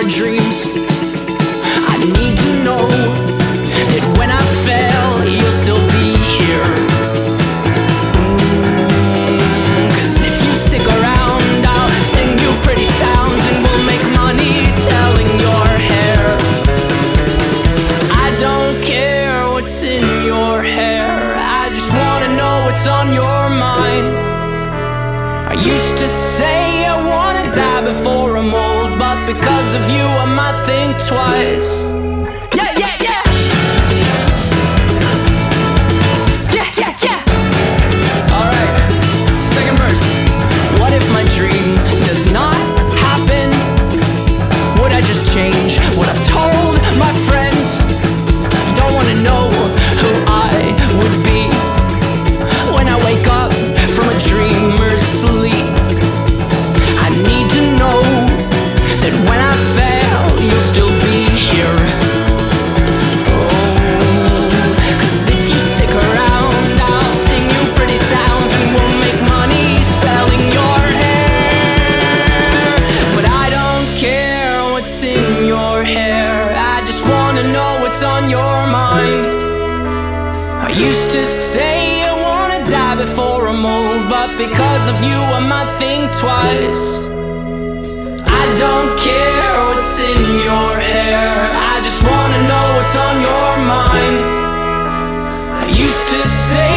our dreams. I need to know that when I fail, you'll still be here. Mm, Cause if you stick around, I'll sing you pretty sounds and we'll make money selling your hair. I don't care what's in your hair, I just wanna know what's on your mind. I used to say because of you, I might think twice. Yeah, yeah, yeah! Yeah, yeah, yeah! Alright, second verse. What if my dream does not happen? Would I just change what I've told what's on your mind. I used to say I wanna die before I'm old, but because of you, I might think twice. I don't care what's in your hair, I just wanna know what's on your mind. I used to say